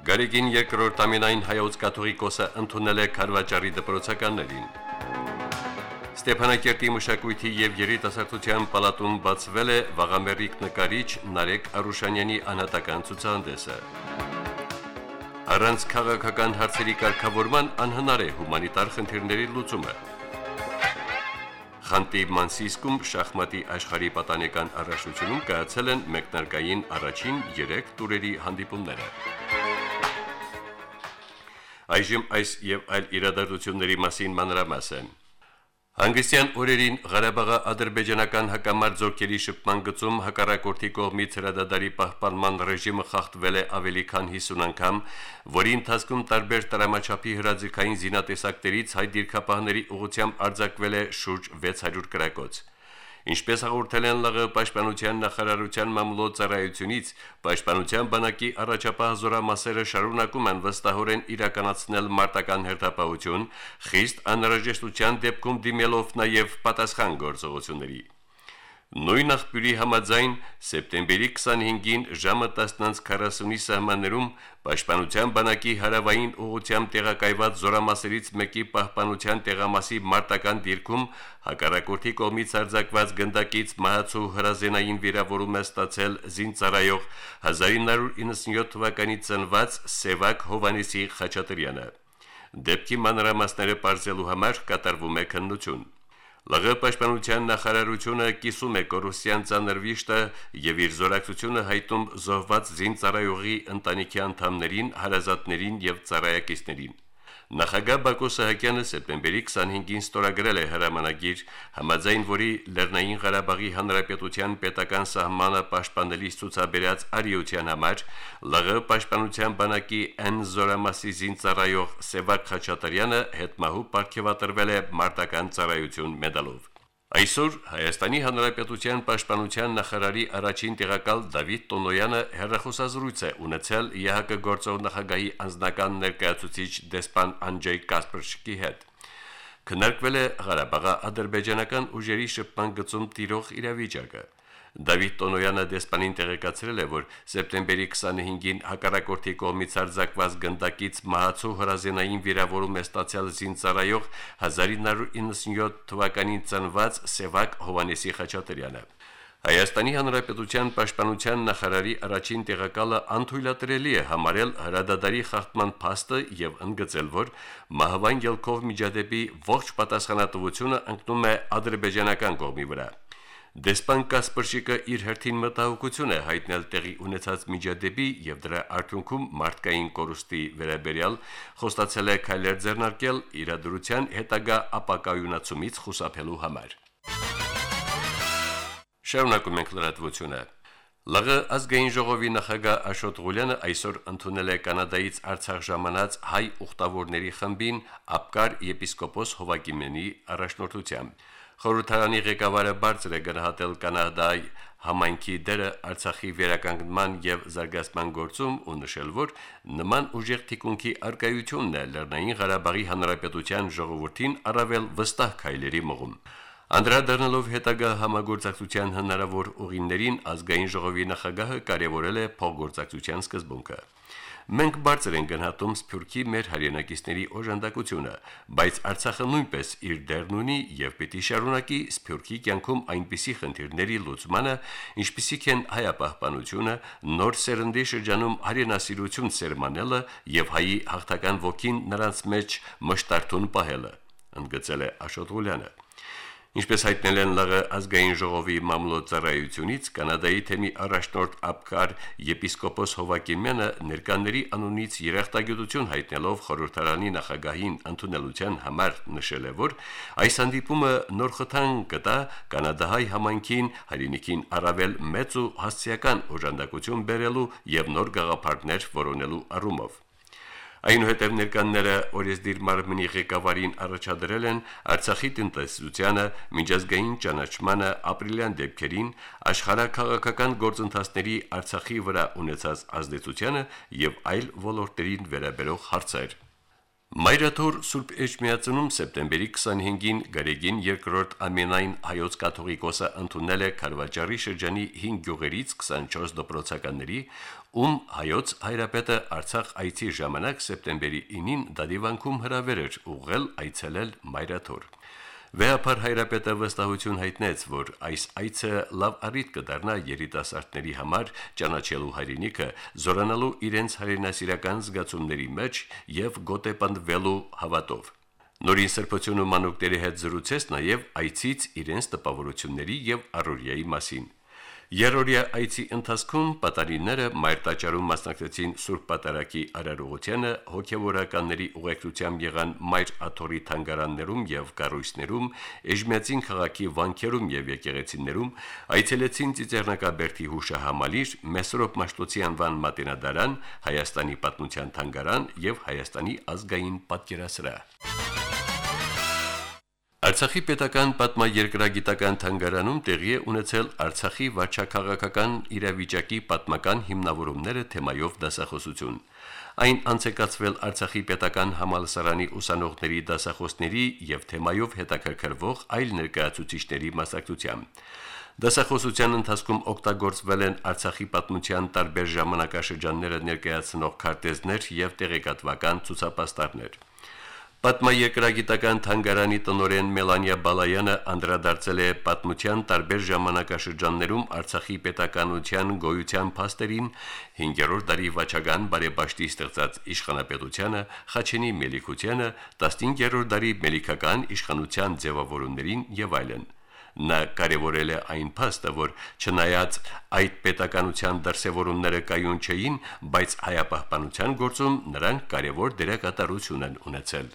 Գարեգին երկրորդ ամենայն հայոց կաթողիկոսը ընդունել է Խարվաճարի դպրոցականներին։ Ստեփանակերտի մշակույթի եւ երիտասարդության պալատում բացվել է Վաղամերիկ նկարիչ Նարեկ Արուշանյանի անհատական ցուցահանդեսը։ Առանց քաղաքական հարցերի կարգավորման անհնար է հումանիտար խնդիրների լուծումը։ Խանտի Մանսիսկում շախմատի աշխարհի պատանեկան առաջնությունում կայացել են մեկնարկային առաջին 3 տուրերի հանդիպումները։ Այժմ այս եւ այլ իրադարձությունների մասին մանրամասն։ Հանգստյան օրերին Ղարաբաղի ադրբեջանական հակամարտ զորքերի շփման գծում հակառակորդի կողմից հրադադարի պահպանման ռեժիմը խախտվել է ավելի քան 50 անգամ, որի ընթացքում տարբեր տրամաչափի հրաձգային զինատեսակներից հայ դիրքապահների ուղությամբ արձակվել է շուրջ 600 կրակոց։ Ինչպես հաղորդել են ԼՂ պաշտպանության նախարարության մամլոյցարայությունից, պաշտպանության բանակի առաջապահ զորամասերը շարունակում են վստահորեն իրականացնել մարտական հերթապահություն, խիստ անհրաժեշտության դեպքում դիմելով նաև պատասխան գործողությունների։ Նույն աղբյուրի համաձայն սեպտեմբերի 25-ին ժամը 10:40-ի սահմաններում Պաշտպանության բանակի հարավային ուղությամբ տեղակայված զորամասերից մեկի պահպանության տեղամասի մարտական դիրքում հակառակորդի կողմից արձակված գնդակից մահացու հրազենային վիրավորում է ստացել զինծառայող 1997 թվականի ծնված Սևակ Հովանեսի Խաչատրյանը։ Դեպքի մանրամասները բարձելու համար կատարվում է քննություն։ ԼՂ պաշտպանության նախարարությունը կիսում է կորուսյան ցաներվիշտը եւ իր զորակցությունը հայտում զոհված զինծառայողի ընտանիքի անդամներին, հարազատներին եւ ծառայակիցներին։ Նախագահ Բակո Սահակյանը սեպտեմբերի 25-ին ստորագրել է հրամանագիր, համաձայն որի Լեռնային Ղարաբաղի Հանրապետության պետական սահմանը պաշտպանելիս ցուցաբերած արիության համար ԼՂ պաշտպանության բանակի N զորամասի զինծառայող Սևակ Խաչատրյանը հետմահու ապարգևատրվել է մարտական ծառայություն մեդալով։ Այսօր Հայաստանի Հանրապետության Պաշտպանության նախարարի առաջին տեղակալ Դավիթ Տոնոյանը հերրախոսազրույց է ունեցել ԵՀԿ գործող նախագահի անձնական ներկայացուցիչ դեսպան Անջեյ Կասպրշկի հետ։ Քննարկվել է Ղարաբաղի ադրբեջանական ուժերի շփման գծում տիրող իրավիճակը։ Դավիթ Տոնոյանը դեսպանին տեղեկացրել է, որ սեպտեմբերի 25-ին հակառակորդի կողմից արձակված գնդակից մահացու հրազենային վիրավորում է ստացել զինծառայող 1997 թվականին ծնված Սևակ Հովանեսի Խաչատրյանը։ Հայաստանի Հանրապետության Պաշտպանության նախարարի առաջին տեղակալը անթույլատրելի է համարել հրադադարի խախտման փաստը եւ ընդգծել, որ մահվան ելքով միջադեպի ողջ պատասխանատվությունը ընկնում է ադրբեջանական կողմի վրա։ Դեսպան Կասպրշիկը իր հերթին մտահոգություն է հայտնել տեղի ունեցած միջադեպի եւ դրա արդյունքում մարդկային կորուստի վերաբերյալ խոստացել է քայլեր ձեռնարկել իրադրության հետագա ապակայունացումից խուսափելու համար։ Շարունակում ենք լրատվությունը։ ԼՂ ազգային ժողովի նախագահ Աշոտ Ղուլյանը այսօր ընդունել է կանադայից Արցախ ժամանած հայ ուխտավորների խմբին Աբկար եպիսկոպոս Հովակիմենի առաջնորդությամբ։ Խորհրդարանի ղեկավարը բարձր է գնահատել Կանադայի համայնքի դերը Արցախի վերականգնման եւ զարգացման գործում ու նշել, որ նման ուժեղ թիկունքի արկայությունն է Լեռնային Ղարաբաղի Հանրապետության ժողովրդին առավել վստահ քայլերի մղում։ Անդրադառնալով հետագա համագործակցության հնարավոր ուղիներին ազգային ժողովի նախագահը կարևորել է փոխգործակցության սկզբունքը։ Մենք բարձր ենք գնահատում Սփյուռքի մեր հայրենակիցների օժանդակությունը, բայց Արցախը նույնպես իր դերն ունի եւ պիտի շարունակի Սփյուռքի կյանքում այնպիսի խնդիրների լուծմանը, ինչպիսիք են հայապահպանությունը, նոր սերնդի շրջանում հայրենասիրություն սերմանելը եւ հայի հաղթական ոգին նրանց մեջ մշտարթուն պահելը, ընդգծել է Աշոտ Ղուլյանը։ Ինչպես հայտնել են ԼՂ ազգային ժողովի մամլոյցարայությունից կանադայի թեմի առաջնորդ Աբկար եպիսկոպոս Հովակիմյանը ներկաների անունից երախտագիտություն հայտնելով խորհրդարանի նախագահին ընդունելության համար նշել է, որ այս հանդիպումը նոր խթան կտա կանադահայ համայնքին հայրենիքին առավել մեծ ու հասցեական օժանդակություն բերելու եւ նոր գաղափարներ որոնելու առումով Այնուհետև ներկանները օրեսդիր մարմնի ղեկավարին առաջադրել են Արցախի տնտեսությանը, միջազգային ճանաչմանը, ապրիլյան դեպքերին, աշխարհակաղակական գործընթացների Արցախի վրա ունեցած ազդեցությանը եւ այլ ոլորտերին վերաբերող հարցեր։ Մայրաթոր Սուրբ Էջմիածնում սեպտեմբերի 25-ին Գարեգին երկրորդ ամենայն հայոց կաթողիկոսը ընդունել է Խարվաճարի շրջանի 5 գյուղերից 24 դպրոցականների, ում հայոց հայրապետը Արցախ այցի ժամանակ սեպտեմբերի 9-ին Դադիվանքում հրավեր էր ուղղել այցելել Մայրաթոր։ Վեհապար հայրապետը վստահություն հայտնեց, որ այս այցը լավ առիթ կդառնա երիտասարդների համար ճանաչելու հայրենիքը, զորանալու իրենց հայրենասիրական զգացումների մեջ եւ գոտեպնդվելու հավատով։ Նորին սրբությունու մանուկների հետ զրուցեց նաև այցից իրենց տպավորությունների եւ առօրյայի մասին։ Երորիա այցի ընթացքում պատարիները մայրտաճարում մասնակցեցին Սուրբ Պատարագի արարողությանը, հոգևորականների ուղեկցությամբ եղան Մայր Աթորի թանգարաններում եւ կառույցներում, Էժմիածին քաղաքի վանքերում եւ եկեղեցիներում, այցելեցին Ծիծեռնակաբերդի հուշահամալիր, Մեսրոպ Մաշտոցի անվան մատենադարան, Հայաստանի պատմության թանգարան եւ Հայաստանի ազգային պատկերասրահ։ Արցախի պետական պատմաերկրագիտական թանգարանում տեղի է ունեցել Արցախի վարչակարգական իրավիճակի պատմական հիմնավորումները թեմայով դասախոսություն։ Այն անցեկացվել Արցախի պետական համալսարանի ուսանողների դասախոսների եւ թեմայով հետաքրքրվող այլ ներկայացուցիչների մասնակցությամբ։ Դասախոսության ընթացքում օգտագործվել են Արցախի պատմության տարբեր ժամանակաշրջանները ներկայացնող քարտեզներ եւ տեղեկատվական ցուցապաստառներ։ Պատմաերկրագիտական թանգարանի տնօրեն Մելանիա Բալայանը անդրադարձել է պատմության տարբեր ժամանակաշրջաններում Արցախի պետականության գոյության փաստերին 5-րդ դարի վաճական բարեբաշտի ստեղծած իշխանապետությանը, Խաչենի մելիքությանը, 15-րդ դարի մելիքական իշխանության ձևավորումներին եւ այլն։ Նա կարևորել է այն փաստը, որ չնայած այդ պետականության դրսևորումները կայուն չէին, բայց հայապահպանության գործում նրանք կարևոր դերակատարություն են ունեցել։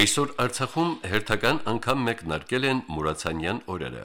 Այսօր Արցախում հերթական անգամ մեկնարկել են Մուրացանյան օրերը։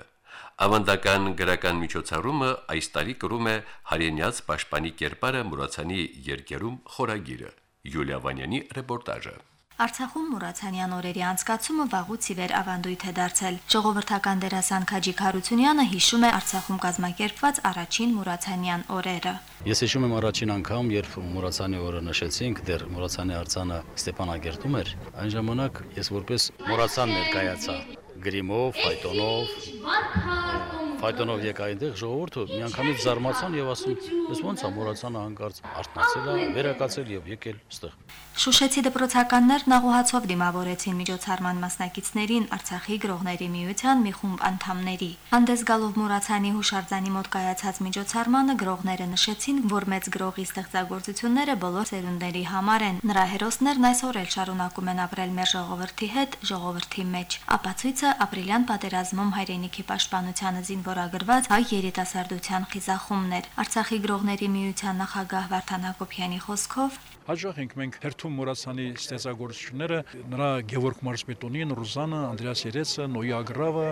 Ավանդական գրական միջոցառումը այս տարի կրում է Հարենյաց պաշտպանի կերպարը Մուրացանի երկերում խորագիրը։ Յուլիա Վանյանի ռեպորտաժը։ Արցախում Մուրացանյան օրերի անցկացումը վաղուց ի վեր ավանդույթ է դարձել։ Ժողովրդական դերասան Քաջիկ Հարությունյանը հիշում է Արցախում կազմակերպված առաջին Մուրացանյան օրերը։ Ես հիշում եմ առաջին անգամ, երբ Մուրացանի օրը նշեցինք, դեռ Մուրացանի արձանը Ստեփանագերտում էր, այն ժամանակ ես որպես Մուրացան ներկայացա գրիմով, ֆայտոնով, ֆայտոնով եկա այնտեղ ժողովուրդը միանգամից զարմացան եւ ասում ես ո՞նց է մոռացանը հանկարծ արթնացել է վերակացել եւ եկել ստեղ Շուշեցի դպրոցականներն աղոհացով դիմավորեցին միջոցառման մասնակիցներին Արցախի գրողների միության մի խումբ անդամների։ Հանդես գալով Մուրացյանի հուշարձանի մոտ կայացած միջոցառմանը գրողները նշեցին, որ մեծ գրողի ստեղծագործությունները բոլոր ծերունդների համար են։ Նրա հերոսներն այսօր էլ շարունակում են ապրել մեր ժողովրդի հետ, ժողովրդի մեջ։ Ապացույցը ապրիլյան պատերազմում հայրենիքի պաշտպանությանը զինվորագրված հայ երիտասարդության խիզախումներ։ Արցախի գրողների միության նախագահ Վարդան Հակոբյանի խոսքով Հաջող ենք մենք հերթում Մուրացյանի ստեղծագործությունները, նրա Գևորգ Մարսպետոնին, Ռուզանը, Անդրեաս Երեցը, Նոյի Ագրավը,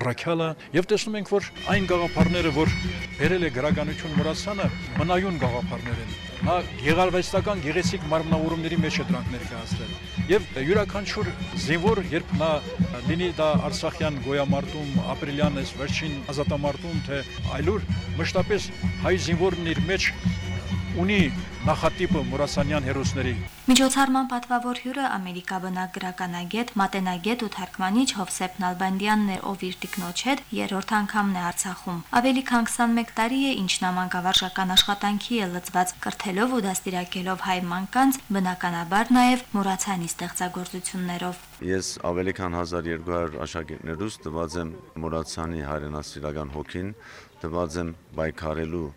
Առաքյալը, եւ տեսնում ենք, որ այն գաղափարները, որ բերել է գրականություն Մուրացյանը, մնայուն գաղափարներ են։ Նա գեղարվեստական գեղեցիկ մարմնավորումների մեջ է դրանք ներկայացրել։ Եվ յուրաքանչյուր զինվոր, երբ նա լինի դա Արցախյան գոյամարտում, ապրիլյան էս վերջին ազատամարտում, թե այլուր, մշտապես հայ զինվորն իր մեջ ունի նախատիպը Մուրասանյան հերոսների։ Միջոցառման պատվավոր հյուրը Ամերիկա բնակ գրականագետ, մատենագետ ու թարգմանիչ Հովսեփ Նալբանդյանն էր, ով իր տիկնոջ հետ երրորդ անգամն է Արցախում։ Ավելի քան 21 տարի է, ինչ նամանկավարժական աշխատանքի է լծված կրթելով ու դաստիարակելով հայ մանկանց, բնականաբար նաև Մուրացյանի ստեղծագործություններով։ Ես ավելի քան 1200 աշակերտներուց տված եմ Մուրացյանի հայրենասիրական հոգին, տված եմ բայկարելու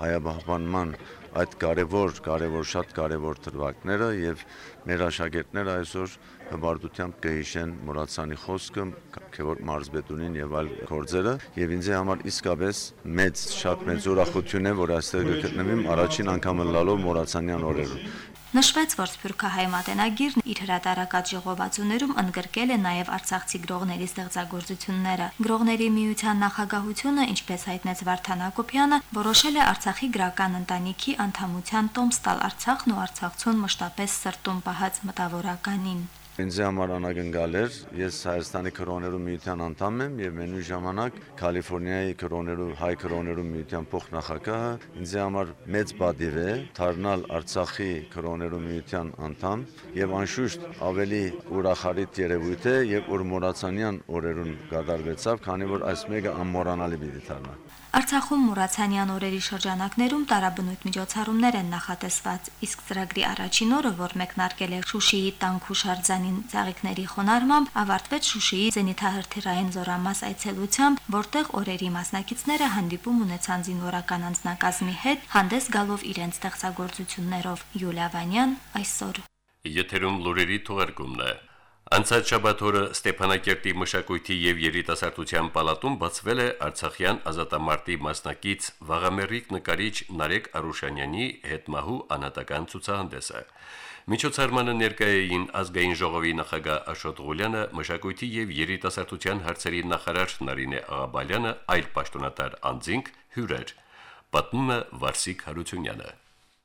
հայաբահբանման այդ կարևոր, կարևոր շատ կարևոր դրվագները եւ մեր աշակերտները այսօր հբարտությամբ կհիշեն Մուրացյանի խոսքը, Քևորգ Մարզբետունին եւ այլ գործերը եւ ինձ համար իսկապես մեծ շատ մեծ ուրախություն է որ այստեղ գտնվեմ առաջին անգամ լալով Մուրացյանյան օրերում Նշվեց, որ Սփյուռքահայ մատենագիրն իր հրատարակած ժողովածուներում ընդգրկել է նաև Արցախցի գրողների ստեղծագործությունները։ Գրողների միության նախագահությունը, ինչպես հայտնեց Վարդան Հակոբյանը, որոշել է Արցախի գրական ընտանիքի անդամության տոմս տալ Արցախն ու Արցախցուն մշտապես սրտում պահած մտավորականին։ Ինձ համար անագնգալ էր, ես Հայաստանի քրոներու միության անդամ եմ եւ մենույն ժամանակ Կալիֆոռնիայի քրոներու հայ քրոներու միության փոխնախագահը ինձ համար մեծ բադիվ է դառնալ Արցախի քրոներու միության անդամ եւ անշուշտ ավելի ուրախարիտ երևույթ է եւ որ Մորացանյան օրերուն կատարվեցավ, քանի որ այս մեկը անմոռանալի պիտի դառնա։ Արցախում Մուրացյանյան օրերի շրջանակներում տարաբնույթ միջոցառումներ են նախատեսված, իսկ ծրագրի առաջին օրը, որ մեկնարկել է Շուշիի տանկուշարձանին ցաղիկների խոնարհմամբ, ավարտվեց Շուշիի զենիթահրթիռային զորամաս այցելությամբ, որտեղ օրերի մասնակիցները հանդիպում ունեցան զինվորական անձնակազմի հետ, հանդես գալով իրենց ստեղծագործություններով։ Յուլիա Վանյան այսօր Եթերում լուրերի թողարկումն է։ Անցած շաբաթ օրը Ստեփանակերտի մշակույթի եւ երիտասարդության պալատում բացվել է Արցախյան ազատամարտի մասնակից Վաղամերիկ նկարիչ Նարեկ Արուշանյանի հետմահու անհատական ցուցահանդեսը։ Միջոցառմանը ներկայային ազգային ժողովի նախագահ Աշոտ Ղուլյանը, մշակույթի եւ երիտասարդության հարցերի նախարար Նարինե Աղաբալյանը, այլ պաշտոնատար անձինք հյուրեր։ Պատմում է Վարսիկ Հարությունյանը։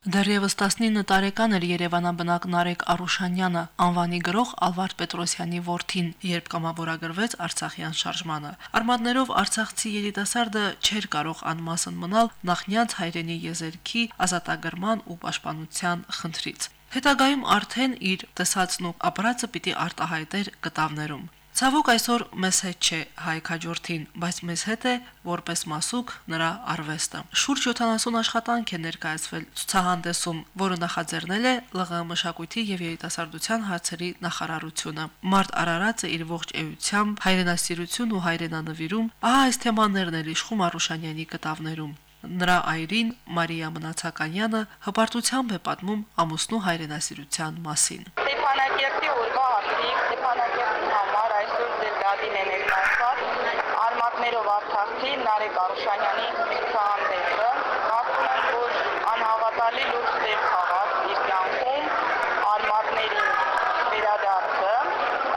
Դեռևս 19 տարեկան էր Երևանաբնակ Նարեկ Արուշանյանը, անվանի գրող Ալվարդ Պետրոսյանի որդին, երբ կամավորագրվեց Արցախյան շարժմանը։ Արմատներով Արցախցի երիտասարդը չէր կարող անմասն մնալ նախնյաց հայրենի եզերքի ազատագրման ու պաշտպանության խնդրից։ Հետագայում արդեն իր տեսածն ու ապրածը պիտի արտահայտեր կտավներում։ Ցավոք այսօր մեզ հետ չէ հայ քաջորդին, բայց մեզ հետ է որպես մասուկ նրա արվեստը։ Շուրջ 70 աշխատանք է ներկայացվել ցուցահանդեսում, որը նախաձեռնել է ԼՂ մշակույթի եւ երիտասարդության հարցերի նախարարությունը։ Մարտ Արարածը իր ողջ էությամբ հայրենասիրություն ու հայրենանվիրում, ահա այս թեմաներն էլ իշխում Արուշանյանի կտավներում։ Նրա այրին Մարիա Մնացականյանը հպարտությամբ է պատմում ամուսնու հայրենասիրության մասին։ Ստեփանակերտի օրվա արդիկ Ստեփանակերտի համար այսօր դելգադին է ներկայացված արմատներով Արցախի Նարեկ Արուշանյանի ցուցահանդեսը։ Կարծում եմ, որ անհավատալի լուրջ դեր խաղաց իր կյանքում արմատների վերադարձը,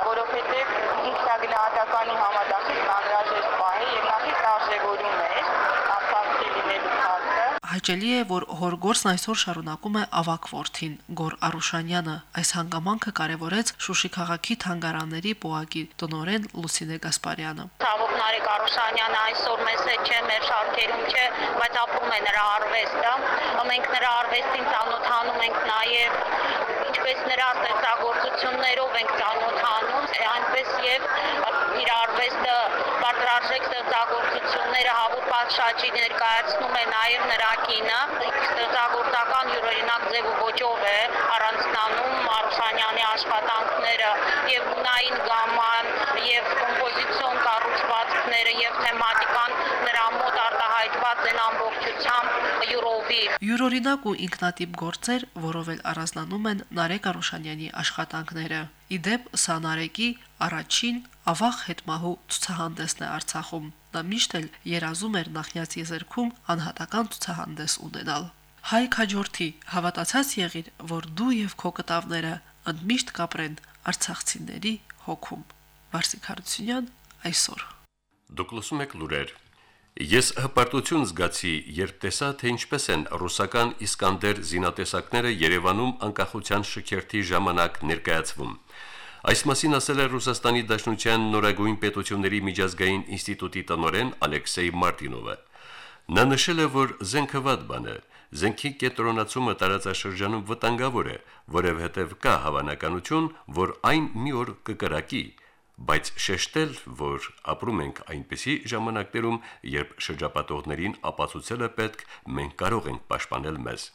որովհետև ինքնագնահատականի համադասից անհրաժեշտ պահ է եւ նախից արժեվորում էր Արցախի լինելու փաստը հաճելի է, որ հորգորսն այսօր շարունակում է ավակ ворթին։ Գոր Արուշանյանը այս հանգամանքը կարևորեց Շուշի քաղաքի թանգարանների պոակի տնորեն Լուսինե Գասպարյանը։ Ցավոք Նարեկ Արուշանյանը այսօր մեզ հետ չէ, մեր շարքերում չէ, բայց ապրում է նրա արվեստը։ Մենք նրա արվեստին ծանոթանում ենք նաև ինչպես նրա ստեղծագործություններով ենք ծանոթանում, այնպես եւ իր արվեստը բարձրարժեք ստեղծագործությունները հավուր պատշաճի ներկայացնում է նաև նրա կինը։ Ստեղծագործական յուրօրինակ ձև ու ոճով է առանցնանում Մարուշանյանի աշխատանքները եւ գունային գաման եւ կոմպոզիցիոն կառուցվածքները եւ թեմատիկան նրա մոտ արտահայտված են ամբողջությամբ յուրովի։ Յուրօրինակ ու ինքնատիպ գործեր, որով էլ առանձնանում են Նարեկ Արուշանյանի աշխատանքները։ Իդեպ սա Նարեկի առաջին ավաղ հետմահու ցուցահանդեսն է Արցախում։ Նա միշտ էլ երազում էր նախնյաց եզերքում անհատական ցուցահանդես ունենալ։ Հայ քաջորդի հավատացած եղիր, որ դու եւ քո կտավները ընդմիշտ կապրեն արցախցիների հոգում։ Վարսիկ Հարությունյան այսօր Դուք լսում եք լուրեր։ Ես հպարտություն զգացի, երբ տեսա, թե ինչպես են ռուսական Իսկանդեր զինատեսակները Երևանում անկախության շքերթի ժամանակ ներկայացվում։ Այս մասին ասել է Ռուսաստանի Դաշնության նորագույն պետությունների միջազգային ինստիտուտի տնօրեն Ալեքսեյ Մարտինովը։ Նա նշել է, որ զենքը վատ բան է, զենքի կենտրոնացումը տարածաշրջանում վտանգավոր է, որովհետև կա հավանականություն, որ այն մի օր կկրակի, բայց շեշտել, որ ապրում ենք այնպիսի ժամանակներում, երբ շրջապատողներին ապացուցել է պետք, մենք կարող ենք պաշտպանել մեզ։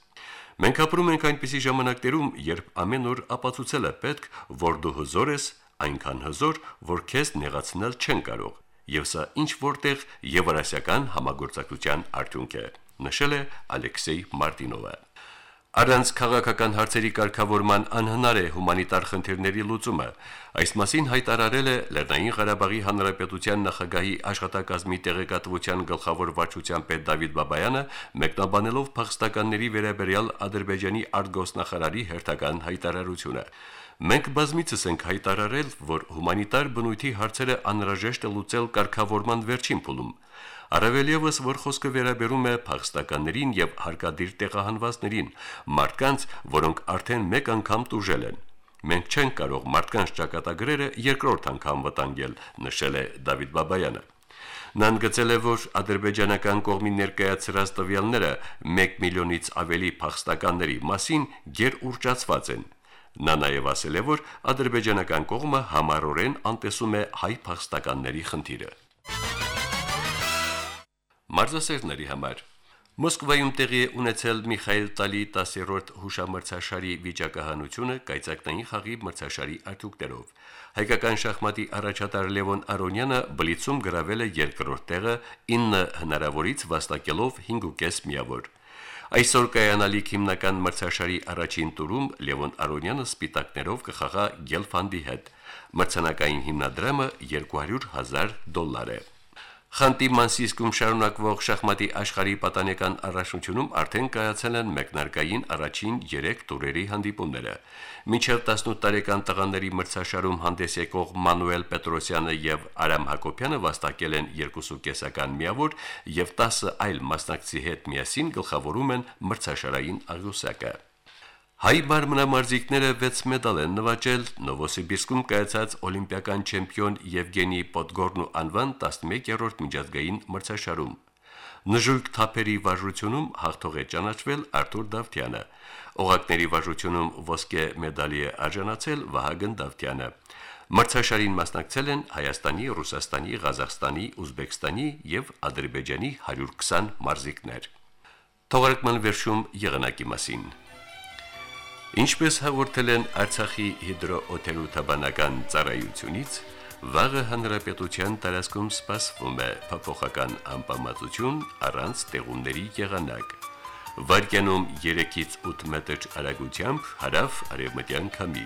Մենք ապրում ենք այնպիսի ժամանակներում, երբ ամեն օր ապացուցել է պետք, որ դու հզոր ես, այնքան հզոր, որ քեզ նեղացնել չեն կարող։ Եվ սա ինչ որտեղ եվրասիական համագործակցության արդյունք է։ նշել է Ալեքսեյ Մարտինովը։ Առանց քաղաքական հարցերի կարգավորման անհնար է հումանիտար խնդիրների լուծումը։ Այս մասին հայտարարել է Լեռնային Ղարաբաղի Հանրապետության նախագահի աշխատակազմի տեղեկատվության գլխավոր վարչության պետ Դավիթ Բաբայանը, մեկնաբանելով փախստականների վերաբերյալ Ադրբեջանի արտգոսնախարարի հերթական հայտարարությունը։ Մենք բազմիցս ենք հայտարարել, որ հումանիտար բնույթի հարցերը անհրաժեշտ է լուծել կարգավորման վերջին փուլում։ Առավել եւս, որ խոսքը վերաբերում է փախստականներին եւ հարկադիր տեղահանվածներին, մարդկանց, որոնք արդեն մեկ անգամ տուժել են։ Մենք չենք կարող մարդկանց ճակատագրերը երկրորդ անգամ վտանգել, նշել է Դավիթ Բաբայանը։ Նա ընդգծել է, որ ադրբեջանական կողմի ներկայացրած տվյալները 1 միլիոնից ավելի փախստականների մասին գերուրճացված են։ Նա նաև ասել է, որ ադրբեջանական կողմը համառորեն անտեսում է հայ փախստականների խնդիրը։ Մարզասերների համար Մոսկվայում տեղի ունեցել Միխայել Տալի 10-րդ հուշամրցաշարի վիճակահանությունը կայծակնային խաղի մրցաշարի արդյունքներով։ Հայկական շախմատի առաջատար Լևոն Արոնյանը բլիցում գրավել է երկրորդ տեղը 9 հնարավորից վաստակելով 5.5 միավոր։ Այսօր կայանալիք հիմնական մրցաշարի առաջին տուրում Լևոն Արոնյանը սպիտակներով կխաղա Գելֆանդի հետ։ Մրցանակային հիմնադրամը 200 000 դոլար է։ Խանտի Մանսիսկում շարունակվող շախմատի աշխարհի պատանեկան առաջնությունում արդեն կայացել են մեկնարկային առաջին 3 տուրերի հանդիպումները։ Մինչև 18 տարեկան տղաների մրցաշարում հանդես եկող Մանուել Պետրոսյանը եւ Արամ Հակոբյանը վաստակել են 2.5-ական միավոր եւ 10 այլ մասնակցի հետ միասին գլխավորում են մրցաշարային աղյուսակը։ Հայ մարմնամարզիկները 6 մեդալ են նվաճել Նովոսիբիրսկում կայացած օլիմպիական չեմպիոն Եվգենի Պոդգորնու անվան 11-րդ միջազգային մրցաշարում։ Նժույգ թափերի վարժությունում հաղթող է ճանաչվել Արտուր Դավթյանը։ Օղակների վարժությունում ոսկե մեդալի է արժանացել Վահագն Դավթյանը։ Մրցաշարին մասնակցել են Հայաստանի, Ռուսաստանի, Ղազախստանի, Ուզբեկստանի եւ Ադրբեջանի 120 մարզիկներ։ Թողարկման վերջում եղանակի մասին։ Ինչպես հաղորդել են Արցախի հիդրոօթերոթաբանական ծառայությունից, վաղը հանրապետության տարածքում սպասվում է փոփոխական անպամատություն առանց տեղումների եղանակ։ Վարկյանում 3-ից 8 մետր արագությամբ հարավ արևմտյան քամի։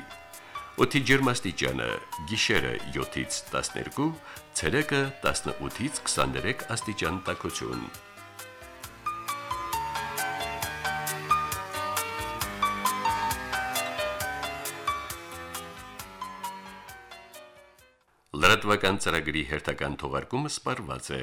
Օդի ջերմաստիճանը՝ գիշերը 7-ից 12, ցերեկը 18-ից 23 աստիճան տաքություն։ Լրատվական ծրագրի հերթական թողարկումը սպարված է։